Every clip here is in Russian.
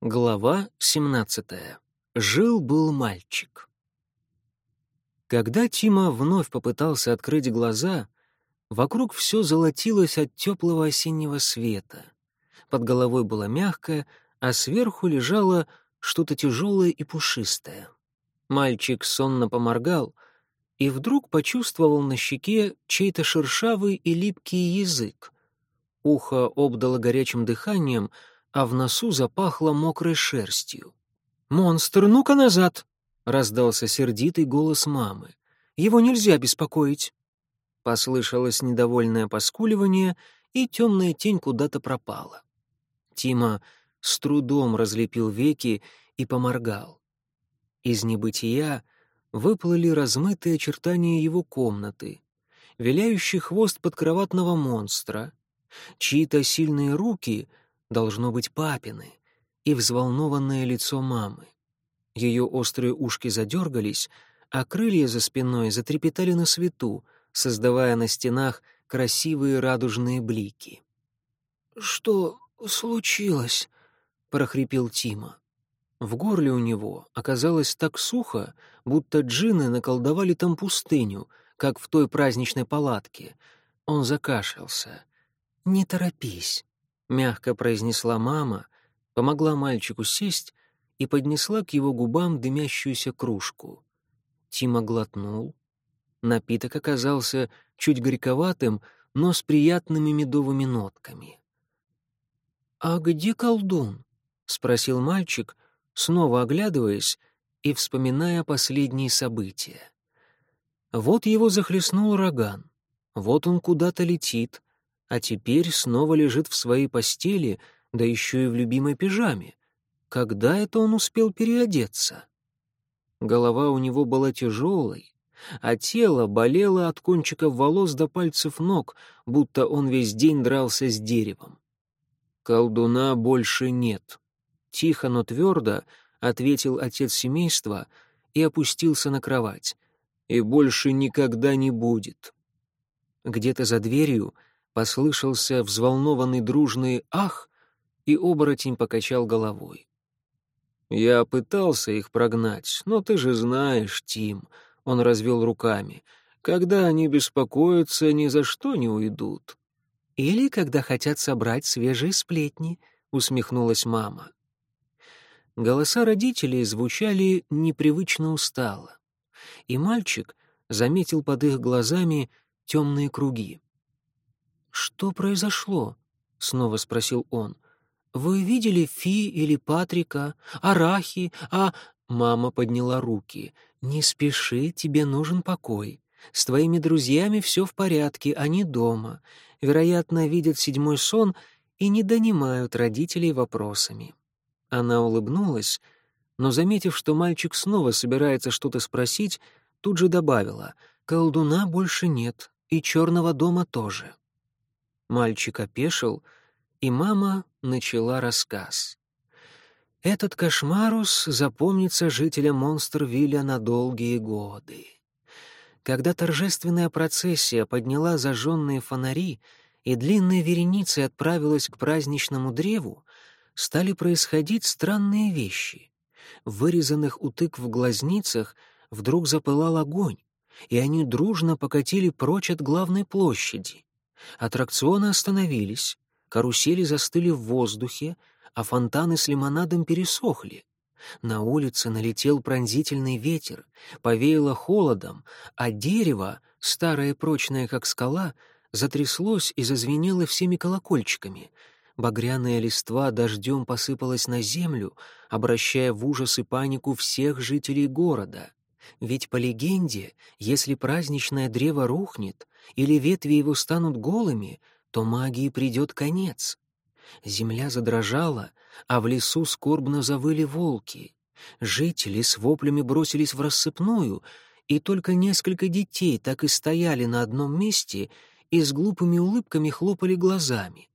Глава 17. Жил-был мальчик. Когда Тима вновь попытался открыть глаза, вокруг все золотилось от теплого осеннего света. Под головой было мягкое, а сверху лежало что-то тяжелое и пушистое. Мальчик сонно поморгал и вдруг почувствовал на щеке чей-то шершавый и липкий язык. Ухо обдало горячим дыханием — а в носу запахло мокрой шерстью. «Монстр, ну-ка назад!» — раздался сердитый голос мамы. «Его нельзя беспокоить!» Послышалось недовольное поскуливание, и темная тень куда-то пропала. Тима с трудом разлепил веки и поморгал. Из небытия выплыли размытые очертания его комнаты, виляющий хвост подкроватного монстра, чьи-то сильные руки должно быть папины, и взволнованное лицо мамы. Ее острые ушки задергались, а крылья за спиной затрепетали на свету, создавая на стенах красивые радужные блики. «Что случилось?» — прохрипел Тима. В горле у него оказалось так сухо, будто джинны наколдовали там пустыню, как в той праздничной палатке. Он закашлялся. «Не торопись. — мягко произнесла мама, помогла мальчику сесть и поднесла к его губам дымящуюся кружку. Тима глотнул. Напиток оказался чуть горьковатым, но с приятными медовыми нотками. «А где колдун?» — спросил мальчик, снова оглядываясь и вспоминая последние события. Вот его захлестнул ураган, вот он куда-то летит, а теперь снова лежит в своей постели, да еще и в любимой пижаме. Когда это он успел переодеться? Голова у него была тяжелой, а тело болело от кончиков волос до пальцев ног, будто он весь день дрался с деревом. «Колдуна больше нет», — тихо, но твердо ответил отец семейства и опустился на кровать. «И больше никогда не будет». Где-то за дверью — Послышался взволнованный дружный «ах», и оборотень покачал головой. «Я пытался их прогнать, но ты же знаешь, Тим», — он развел руками, «когда они беспокоятся, ни за что не уйдут». «Или когда хотят собрать свежие сплетни», — усмехнулась мама. Голоса родителей звучали непривычно устало, и мальчик заметил под их глазами темные круги. «Что произошло?» — снова спросил он. «Вы видели Фи или Патрика, Арахи, а...» Мама подняла руки. «Не спеши, тебе нужен покой. С твоими друзьями все в порядке, они дома. Вероятно, видят седьмой сон и не донимают родителей вопросами». Она улыбнулась, но, заметив, что мальчик снова собирается что-то спросить, тут же добавила, «Колдуна больше нет, и черного дома тоже». Мальчик опешил, и мама начала рассказ. Этот кошмарус запомнится жителям Монстервилля на долгие годы. Когда торжественная процессия подняла зажженные фонари и длинной вереницей отправилась к праздничному древу, стали происходить странные вещи. В вырезанных у тыкв глазницах вдруг запылал огонь, и они дружно покатили прочь от главной площади. Аттракционы остановились, карусели застыли в воздухе, а фонтаны с лимонадом пересохли. На улице налетел пронзительный ветер, повеяло холодом, а дерево, старое прочное, как скала, затряслось и зазвенело всеми колокольчиками. Багряная листва дождем посыпалась на землю, обращая в ужас и панику всех жителей города. Ведь по легенде, если праздничное древо рухнет или ветви его станут голыми, то магии придет конец. Земля задрожала, а в лесу скорбно завыли волки. Жители с воплями бросились в рассыпную, и только несколько детей так и стояли на одном месте и с глупыми улыбками хлопали глазами.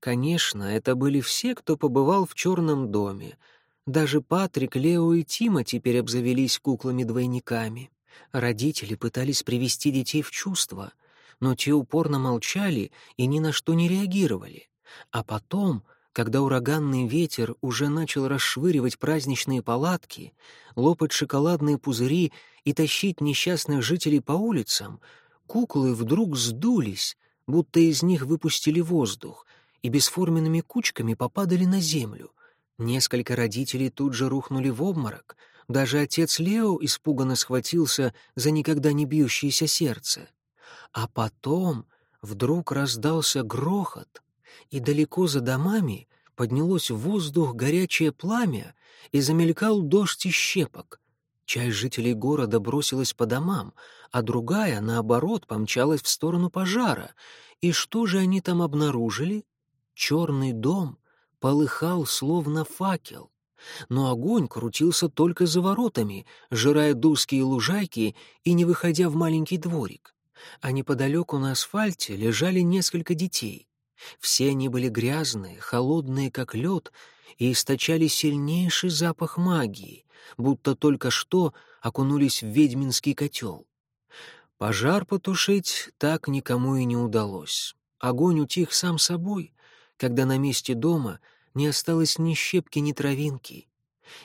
Конечно, это были все, кто побывал в черном доме — даже Патрик, Лео и Тима теперь обзавелись куклами-двойниками. Родители пытались привести детей в чувство, но те упорно молчали и ни на что не реагировали. А потом Когда ураганный ветер уже начал расшвыривать праздничные палатки, лопать шоколадные пузыри и тащить несчастных жителей по улицам, куклы вдруг сдулись, будто из них выпустили воздух, и бесформенными кучками попадали на землю. Несколько родителей тут же рухнули в обморок, даже отец Лео испуганно схватился за никогда не бьющееся сердце. А потом вдруг раздался грохот, и далеко за домами поднялось в воздух горячее пламя и замелькал дождь из щепок. Часть жителей города бросилась по домам, а другая, наоборот, помчалась в сторону пожара. И что же они там обнаружили? Черный дом полыхал, словно факел. Но огонь крутился только за воротами, жирая дурские лужайки и не выходя в маленький дворик. А неподалеку на асфальте лежали несколько детей. Все они были грязные, холодные, как лед, и источали сильнейший запах магии, будто только что окунулись в ведьминский котел. Пожар потушить так никому и не удалось. Огонь утих сам собой, когда на месте дома не осталось ни щепки, ни травинки.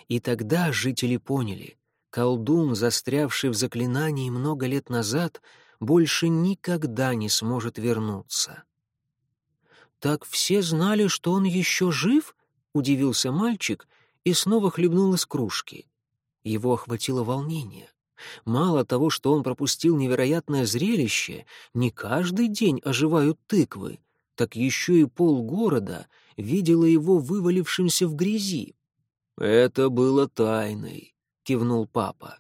И тогда жители поняли, колдун, застрявший в заклинании много лет назад, больше никогда не сможет вернуться. «Так все знали, что он еще жив?» — удивился мальчик и снова хлебнул из кружки. Его охватило волнение. Мало того, что он пропустил невероятное зрелище, не каждый день оживают тыквы, так еще и полгорода видела его вывалившимся в грязи. «Это было тайной», — кивнул папа.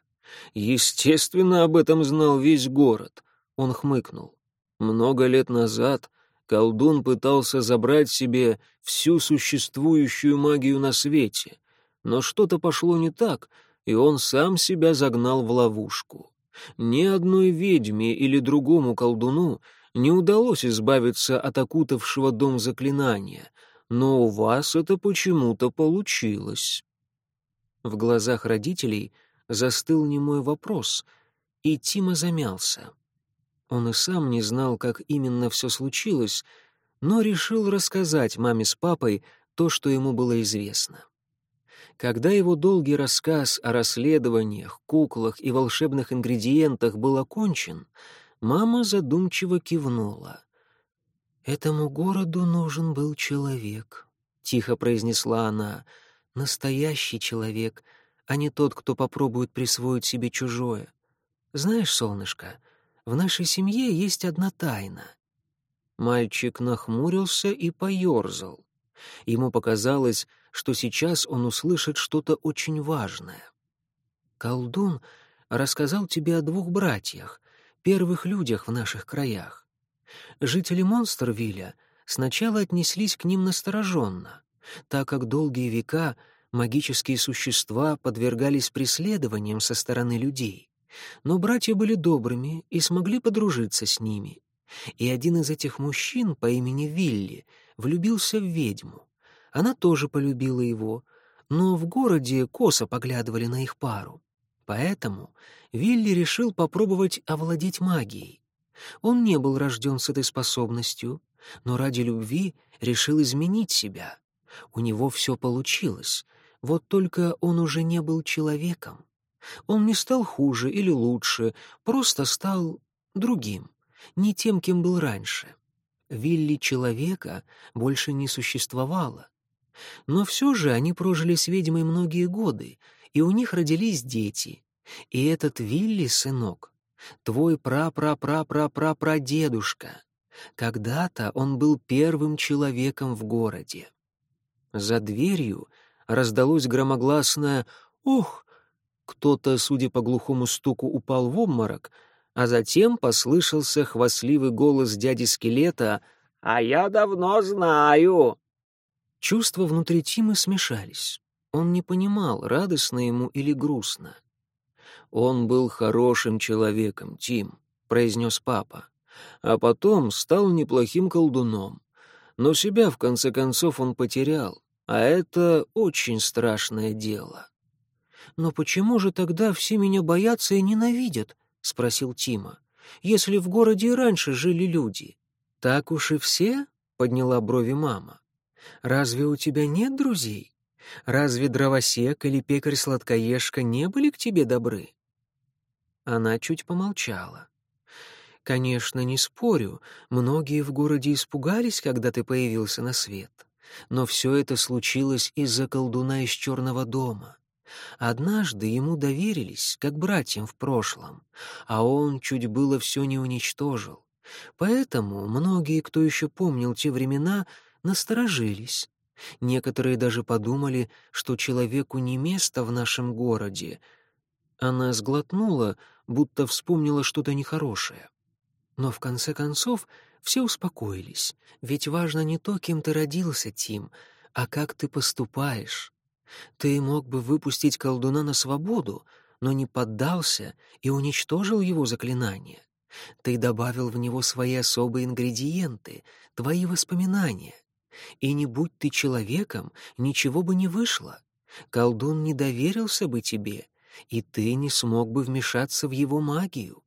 «Естественно, об этом знал весь город», — он хмыкнул. «Много лет назад колдун пытался забрать себе всю существующую магию на свете, но что-то пошло не так, и он сам себя загнал в ловушку. Ни одной ведьме или другому колдуну не удалось избавиться от окутавшего дом заклинания, но у вас это почему-то получилось. В глазах родителей застыл немой вопрос, и Тима замялся. Он и сам не знал, как именно все случилось, но решил рассказать маме с папой то, что ему было известно. Когда его долгий рассказ о расследованиях, куклах и волшебных ингредиентах был окончен, мама задумчиво кивнула. «Этому городу нужен был человек», — тихо произнесла она, — «настоящий человек, а не тот, кто попробует присвоить себе чужое. Знаешь, солнышко, в нашей семье есть одна тайна». Мальчик нахмурился и поерзал. Ему показалось, что сейчас он услышит что-то очень важное. «Колдун рассказал тебе о двух братьях, первых людях в наших краях. Жители Монстервилля сначала отнеслись к ним настороженно, так как долгие века магические существа подвергались преследованиям со стороны людей. Но братья были добрыми и смогли подружиться с ними. И один из этих мужчин по имени Вилли влюбился в ведьму. Она тоже полюбила его, но в городе косо поглядывали на их пару. Поэтому Вилли решил попробовать овладеть магией. Он не был рожден с этой способностью, но ради любви решил изменить себя. У него все получилось, вот только он уже не был человеком. Он не стал хуже или лучше, просто стал другим, не тем, кем был раньше. Вилли человека больше не существовало. Но все же они прожили с ведьмой многие годы, и у них родились дети. И этот Вилли, сынок, твой пра-пра-пра-пра-пра-прадедушка. Когда-то он был первым человеком в городе. За дверью раздалось громогласное «Ох!» Кто-то, судя по глухому стуку, упал в обморок, а затем послышался хвастливый голос дяди-скелета «А я давно знаю!» Чувства внутри Тимы смешались. Он не понимал, радостно ему или грустно. «Он был хорошим человеком, Тим», — произнес папа. «А потом стал неплохим колдуном. Но себя, в конце концов, он потерял, а это очень страшное дело». «Но почему же тогда все меня боятся и ненавидят?» — спросил Тима. «Если в городе и раньше жили люди». «Так уж и все?» — подняла брови мама. Разве у тебя нет друзей? Разве дровосек или пекарь-сладкоежка не были к тебе добры?» Она чуть помолчала. «Конечно, не спорю, многие в городе испугались, когда ты появился на свет. Но все это случилось из-за колдуна из черного дома. Однажды ему доверились, как братьям в прошлом, а он чуть было все не уничтожил. Поэтому многие, кто еще помнил те времена, насторожились. Некоторые даже подумали, что человеку не место в нашем городе. Она сглотнула, будто вспомнила что-то нехорошее. Но в конце концов все успокоились, ведь важно не то, кем ты родился, Тим, а как ты поступаешь. Ты мог бы выпустить колдуна на свободу, но не поддался и уничтожил его заклинание. Ты добавил в него свои особые ингредиенты, твои воспоминания. И не будь ты человеком, ничего бы не вышло. Колдун не доверился бы тебе, и ты не смог бы вмешаться в его магию.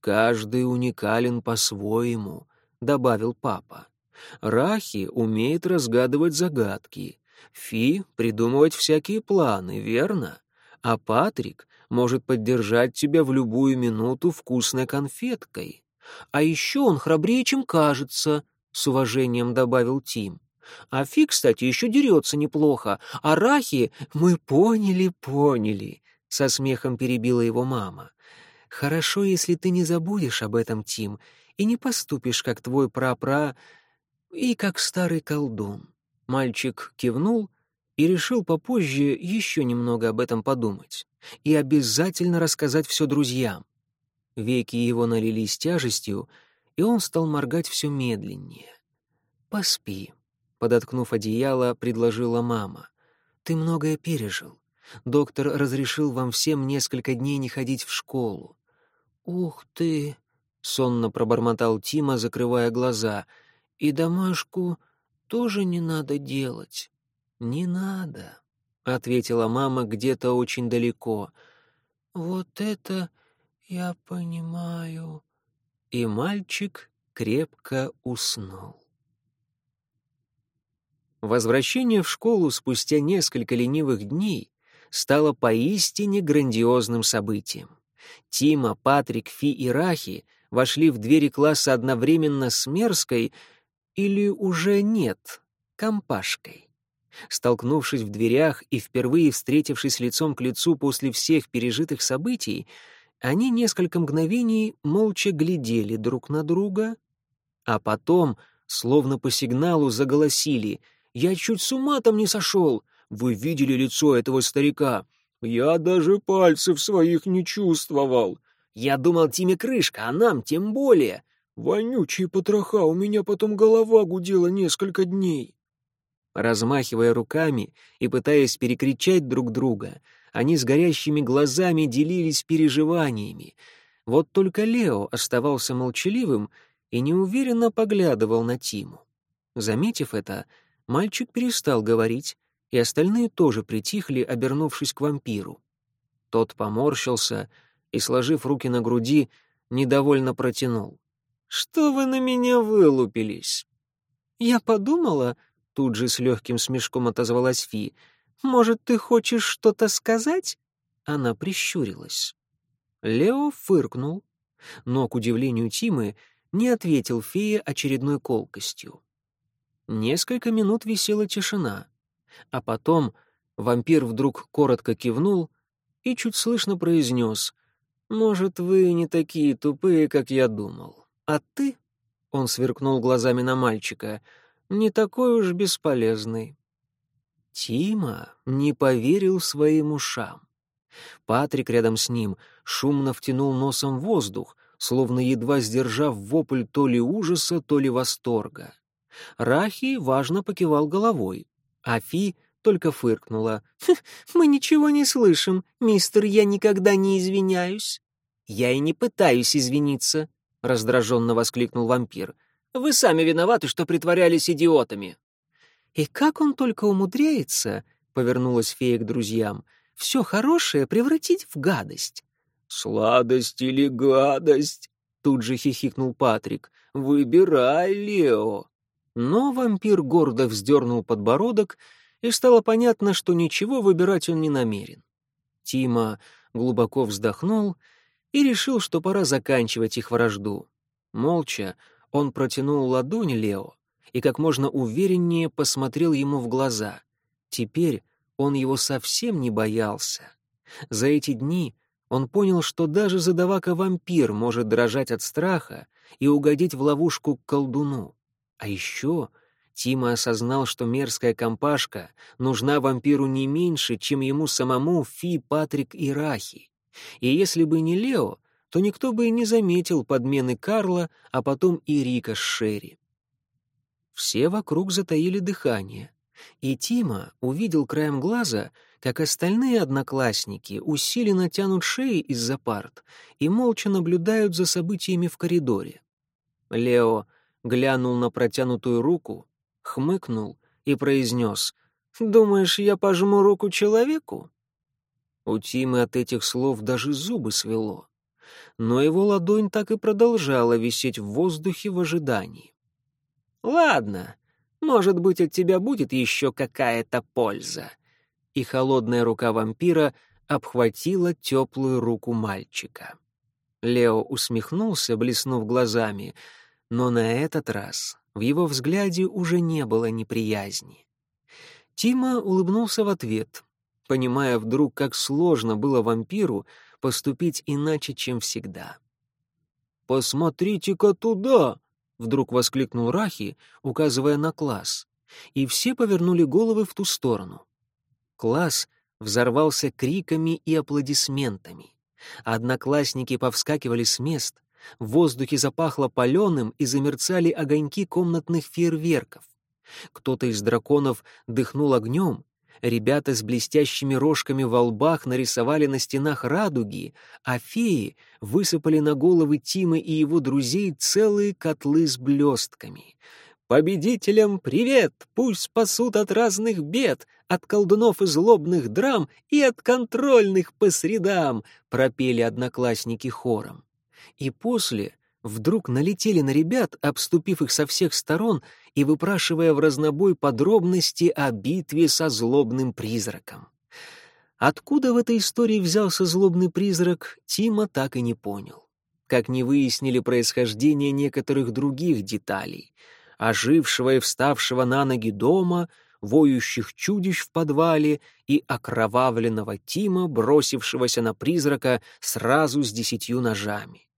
Каждый уникален по-своему, добавил папа. Рахи умеет разгадывать загадки, Фи — придумывать всякие планы, верно? А Патрик может поддержать тебя в любую минуту вкусной конфеткой. А еще он храбрее, чем кажется, — с уважением добавил Тим. А Фи, кстати, еще дерется неплохо. А Рахи мы поняли, поняли, — со смехом перебила его мама. Хорошо, если ты не забудешь об этом, Тим, и не поступишь, как твой прапра и как старый колдун. Мальчик кивнул и решил попозже еще немного об этом подумать и обязательно рассказать все друзьям. Веки его налились тяжестью, и он стал моргать все медленнее. «Поспи», — подоткнув одеяло, предложила мама. «Ты многое пережил. Доктор разрешил вам всем несколько дней не ходить в школу». «Ух ты!» — сонно пробормотал Тима, закрывая глаза. «И домашку тоже не надо делать». «Не надо», — ответила мама где-то очень далеко. «Вот это я понимаю». И мальчик крепко уснул. Возвращение в школу спустя несколько ленивых дней стало поистине грандиозным событием. Тима, Патрик, Фи и Рахи вошли в двери класса одновременно с Мерской или уже нет, компашкой. Столкнувшись в дверях и впервые встретившись лицом к лицу после всех пережитых событий, они несколько мгновений молча глядели друг на друга, а потом, словно по сигналу, заголосили «Я чуть с ума там не сошел! Вы видели лицо этого старика? Я даже пальцев своих не чувствовал! Я думал, Тиме крышка, а нам тем более! Вонючие потроха, у меня потом голова гудела несколько дней!» Размахивая руками и пытаясь перекричать друг друга, они с горящими глазами делились переживаниями. Вот только Лео оставался молчаливым и неуверенно поглядывал на Тиму. Заметив это, мальчик перестал говорить, и остальные тоже притихли, обернувшись к вампиру. Тот поморщился и, сложив руки на груди, недовольно протянул. «Что вы на меня вылупились?» «Я подумала», Тут же с легким смешком отозвалась Фи. «Может, ты хочешь что-то сказать?» Она прищурилась. Лео фыркнул, но, к удивлению Тимы, не ответил фее очередной колкостью. Несколько минут висела тишина, а потом вампир вдруг коротко кивнул и чуть слышно произнес «Может, вы не такие тупые, как я думал. А ты?» — он сверкнул глазами на мальчика — не такой уж бесполезный. Тима не поверил своим ушам. Патрик рядом с ним шумно втянул носом воздух, словно едва сдержав вопль то ли ужаса, то ли восторга. Рахи важно покивал головой, а Фи только фыркнула. «Хм, «Мы ничего не слышим, мистер, я никогда не извиняюсь». «Я и не пытаюсь извиниться», — раздраженно воскликнул вампир. Вы сами виноваты, что притворялись идиотами». «И как он только умудряется», — повернулась фея к друзьям, — «все хорошее превратить в гадость». «Сладость или гадость?» — тут же хихикнул Патрик. «Выбирай, Лео». Но вампир гордо вздернул подбородок, и стало понятно, что ничего выбирать он не намерен. Тима глубоко вздохнул и решил, что пора заканчивать их вражду. Молча он протянул ладонь Лео и как можно увереннее посмотрел ему в глаза. Теперь он его совсем не боялся. За эти дни он понял, что даже задавака-вампир может дрожать от страха и угодить в ловушку к колдуну. А еще Тима осознал, что мерзкая компашка нужна вампиру не меньше, чем ему самому Фи, Патрик и Рахи. И если бы не Лео, то никто бы и не заметил подмены Карла, а потом и Рика с Шерри. Все вокруг затаили дыхание, и Тима увидел краем глаза, как остальные одноклассники усиленно тянут шеи из-за парт и молча наблюдают за событиями в коридоре. Лео глянул на протянутую руку, хмыкнул и произнес «Думаешь, я пожму руку человеку?» У Тимы от этих слов даже зубы свело. Но его ладонь так и продолжала висеть в воздухе в ожидании. «Ладно, может быть, от тебя будет еще какая-то польза». И холодная рука вампира обхватила теплую руку мальчика. Лео усмехнулся, блеснув глазами, но на этот раз в его взгляде уже не было неприязни. Тима улыбнулся в ответ, понимая вдруг, как сложно было вампиру поступить иначе, чем всегда. «Посмотрите-ка туда!» — вдруг воскликнул Рахи, указывая на класс, и все повернули головы в ту сторону. Класс взорвался криками и аплодисментами. Одноклассники повскакивали с мест, в воздухе запахло паленым и замерцали огоньки комнатных фейерверков. Кто-то из драконов дыхнул огнем, ребята с блестящими рожками во лбах нарисовали на стенах радуги, а феи высыпали на головы Тимы и его друзей целые котлы с блестками. «Победителям привет! Пусть спасут от разных бед, от колдунов и злобных драм и от контрольных по средам!» — пропели одноклассники хором и после вдруг налетели на ребят, обступив их со всех сторон и выпрашивая в разнобой подробности о битве со злобным призраком. Откуда в этой истории взялся злобный призрак, Тима так и не понял. Как не выяснили происхождение некоторых других деталей — ожившего и вставшего на ноги дома, воющих чудищ в подвале и окровавленного Тима, бросившегося на призрака сразу с десятью ножами.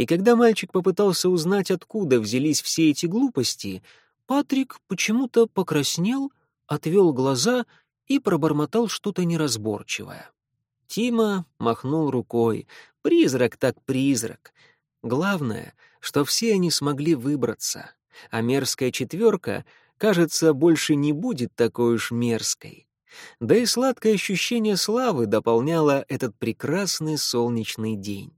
И когда мальчик попытался узнать, откуда взялись все эти глупости, Патрик почему-то покраснел, отвел глаза и пробормотал что-то неразборчивое. Тима махнул рукой. Призрак так призрак. Главное, что все они смогли выбраться, а мерзкая четверка, кажется, больше не будет такой уж мерзкой. Да и сладкое ощущение славы дополняло этот прекрасный солнечный день.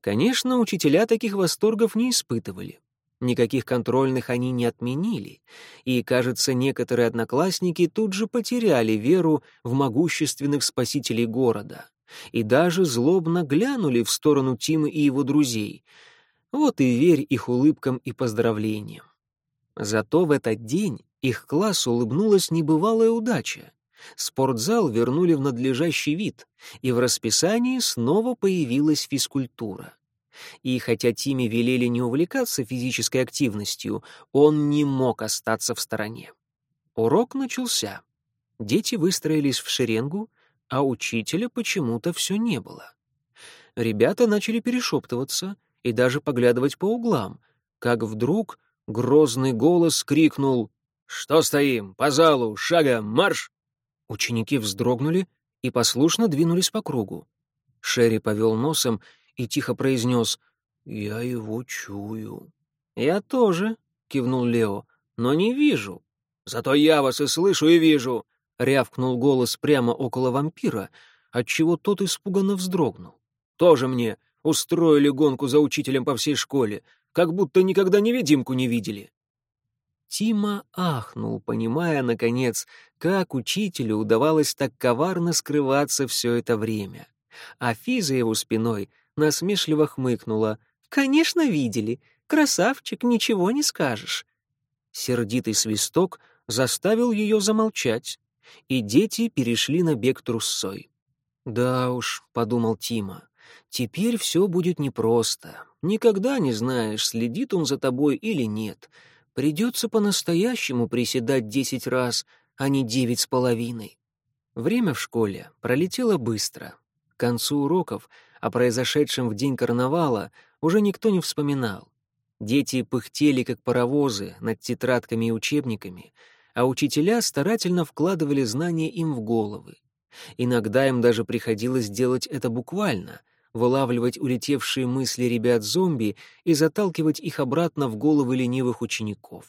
Конечно, учителя таких восторгов не испытывали. Никаких контрольных они не отменили, и, кажется, некоторые одноклассники тут же потеряли веру в могущественных спасителей города и даже злобно глянули в сторону Тимы и его друзей. Вот и верь их улыбкам и поздравлениям. Зато в этот день их классу улыбнулась небывалая удача. Спортзал вернули в надлежащий вид, и в расписании снова появилась физкультура. И хотя Тиме велели не увлекаться физической активностью, он не мог остаться в стороне. Урок начался. Дети выстроились в шеренгу, а учителя почему-то все не было. Ребята начали перешептываться и даже поглядывать по углам, как вдруг грозный голос крикнул «Что стоим? По залу! Шагом! Марш!» Ученики вздрогнули и послушно двинулись по кругу. Шерри повел носом и тихо произнес «Я его чую». «Я тоже», — кивнул Лео, — «но не вижу». «Зато я вас и слышу, и вижу», — рявкнул голос прямо около вампира, отчего тот испуганно вздрогнул. «Тоже мне устроили гонку за учителем по всей школе, как будто никогда невидимку не видели». Тима ахнул, понимая, наконец, как учителю удавалось так коварно скрываться все это время. А Фи его спиной насмешливо хмыкнула. «Конечно, видели. Красавчик, ничего не скажешь». Сердитый свисток заставил ее замолчать, и дети перешли на бег трусцой. «Да уж», — подумал Тима, — «теперь все будет непросто. Никогда не знаешь, следит он за тобой или нет. Придется по-настоящему приседать десять раз, а не девять с половиной». Время в школе пролетело быстро. К концу уроков о произошедшем в день карнавала уже никто не вспоминал. Дети пыхтели, как паровозы, над тетрадками и учебниками, а учителя старательно вкладывали знания им в головы. Иногда им даже приходилось делать это буквально — вылавливать улетевшие мысли ребят-зомби и заталкивать их обратно в головы ленивых учеников.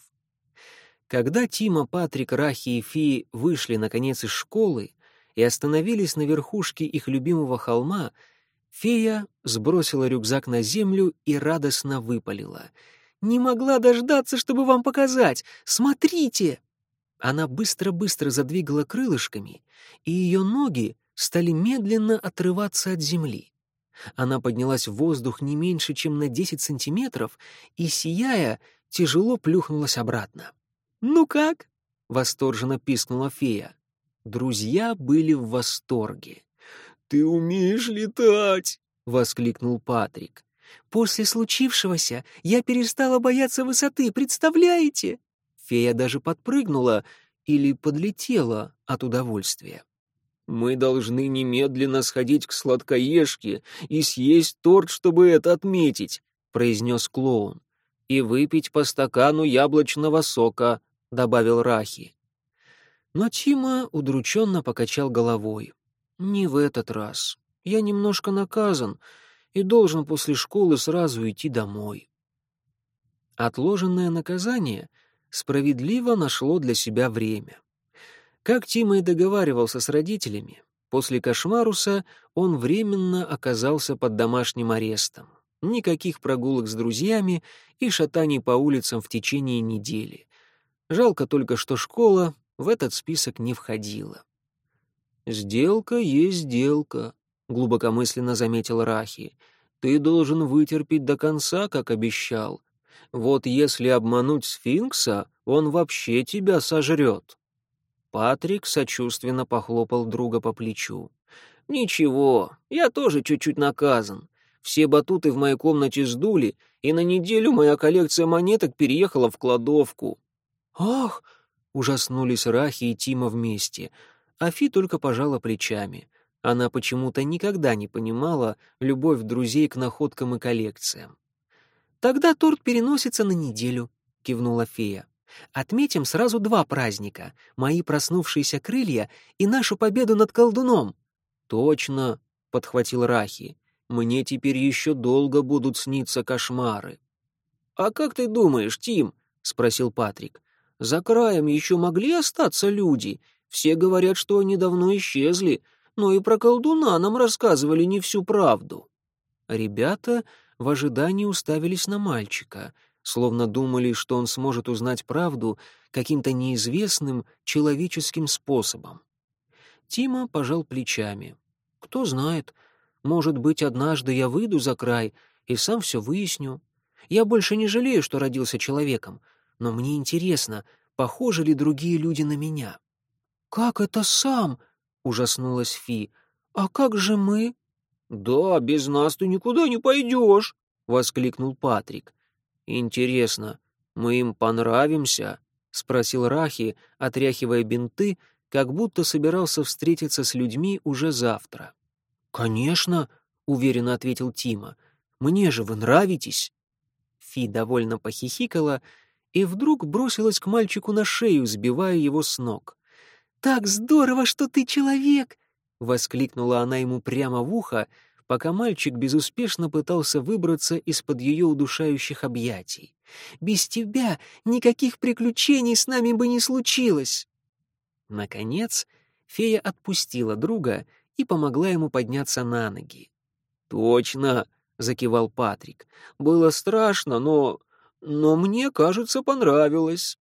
Когда Тима, Патрик, Рахи и Фи вышли, наконец, из школы и остановились на верхушке их любимого холма, Фея сбросила рюкзак на землю и радостно выпалила. «Не могла дождаться, чтобы вам показать! Смотрите!» Она быстро-быстро задвигала крылышками, и ее ноги стали медленно отрываться от земли. Она поднялась в воздух не меньше, чем на 10 сантиметров, и, сияя, тяжело плюхнулась обратно. «Ну как?» — восторженно пискнула фея. Друзья были в восторге. «Ты умеешь летать!» — воскликнул Патрик. «После случившегося я перестала бояться высоты, представляете?» Фея даже подпрыгнула или подлетела от удовольствия. «Мы должны немедленно сходить к сладкоежке и съесть торт, чтобы это отметить», — произнес клоун. «И выпить по стакану яблочного сока», — добавил Рахи. Но Тима удрученно покачал головой. «Не в этот раз. Я немножко наказан и должен после школы сразу идти домой». Отложенное наказание справедливо нашло для себя время. Как Тима и договаривался с родителями, после кошмаруса он временно оказался под домашним арестом. Никаких прогулок с друзьями и шатаний по улицам в течение недели. Жалко только, что школа в этот список не входила. «Сделка есть сделка», — глубокомысленно заметил Рахи. «Ты должен вытерпеть до конца, как обещал. Вот если обмануть сфинкса, он вообще тебя сожрет». Патрик сочувственно похлопал друга по плечу. «Ничего, я тоже чуть-чуть наказан. Все батуты в моей комнате сдули, и на неделю моя коллекция монеток переехала в кладовку». «Ах!» — ужаснулись Рахи и Тима вместе — Афи только пожала плечами. Она почему-то никогда не понимала любовь друзей к находкам и коллекциям. «Тогда торт переносится на неделю», — кивнула фея. «Отметим сразу два праздника — мои проснувшиеся крылья и нашу победу над колдуном». «Точно», — подхватил Рахи. «Мне теперь еще долго будут сниться кошмары». «А как ты думаешь, Тим?» — спросил Патрик. «За краем еще могли остаться люди, все говорят, что они давно исчезли, но и про колдуна нам рассказывали не всю правду». Ребята в ожидании уставились на мальчика, словно думали, что он сможет узнать правду каким-то неизвестным человеческим способом. Тима пожал плечами. «Кто знает, может быть, однажды я выйду за край и сам все выясню. Я больше не жалею, что родился человеком, но мне интересно, похожи ли другие люди на меня». «Как это сам?» — ужаснулась Фи. «А как же мы?» «Да, без нас ты никуда не пойдешь!» — воскликнул Патрик. «Интересно, мы им понравимся?» — спросил Рахи, отряхивая бинты, как будто собирался встретиться с людьми уже завтра. «Конечно», — уверенно ответил Тима. «Мне же вы нравитесь». Фи довольно похихикала и вдруг бросилась к мальчику на шею, сбивая его с ног. «Так здорово, что ты человек!» — воскликнула она ему прямо в ухо, пока мальчик безуспешно пытался выбраться из-под ее удушающих объятий. «Без тебя никаких приключений с нами бы не случилось!» Наконец, фея отпустила друга и помогла ему подняться на ноги. «Точно!» — закивал Патрик. «Было страшно, но... но мне, кажется, понравилось.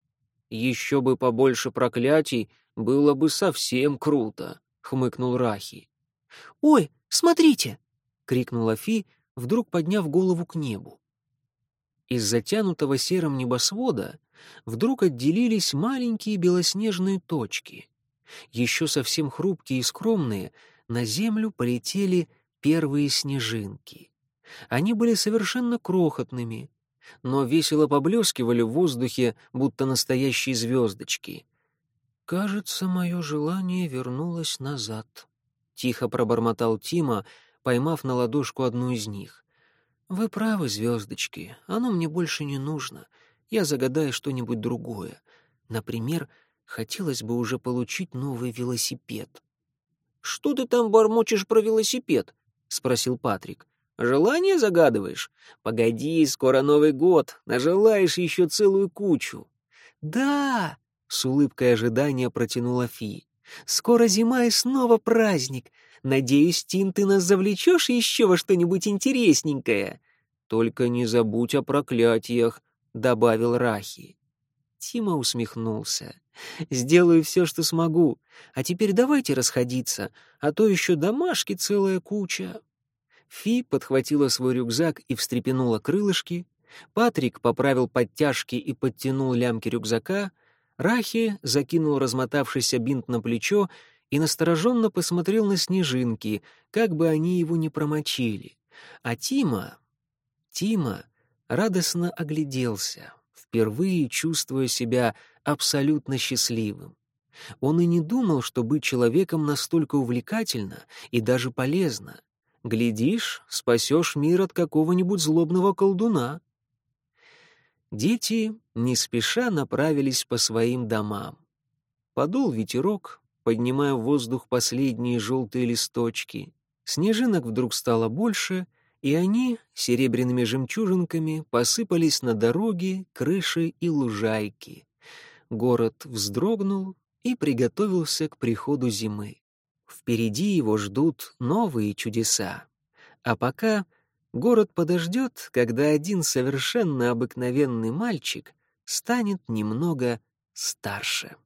Еще бы побольше проклятий было бы совсем круто, хмыкнул Рахи. Ой, смотрите! Крикнула Фи, вдруг подняв голову к небу. Из затянутого серым небосвода вдруг отделились маленькие белоснежные точки. Еще совсем хрупкие и скромные, на землю полетели первые снежинки. Они были совершенно крохотными, но весело поблескивали в воздухе, будто настоящие звездочки. «Кажется, мое желание вернулось назад», — тихо пробормотал Тима, поймав на ладошку одну из них. «Вы правы, звездочки, оно мне больше не нужно. Я загадаю что-нибудь другое. Например, хотелось бы уже получить новый велосипед». «Что ты там бормочешь про велосипед?» — спросил Патрик. Желание загадываешь? Погоди, скоро Новый год, нажелаешь еще целую кучу. Да, с улыбкой ожидания протянула Фи. Скоро зима и снова праздник. Надеюсь, Тин, ты нас завлечешь еще во что-нибудь интересненькое. Только не забудь о проклятиях, добавил Рахи. Тима усмехнулся. «Сделаю все, что смогу. А теперь давайте расходиться, а то еще домашки целая куча». Фи подхватила свой рюкзак и встрепенула крылышки, Патрик поправил подтяжки и подтянул лямки рюкзака, Рахи закинул размотавшийся бинт на плечо и настороженно посмотрел на снежинки, как бы они его не промочили. А Тима... Тима радостно огляделся, впервые чувствуя себя абсолютно счастливым. Он и не думал, что быть человеком настолько увлекательно и даже полезно. Глядишь, спасешь мир от какого-нибудь злобного колдуна. Дети не спеша направились по своим домам. Подул ветерок, поднимая в воздух последние желтые листочки. Снежинок вдруг стало больше, и они серебряными жемчужинками посыпались на дороги, крыши и лужайки. Город вздрогнул и приготовился к приходу зимы. Впереди его ждут новые чудеса. А пока город подождет, когда один совершенно обыкновенный мальчик станет немного старше.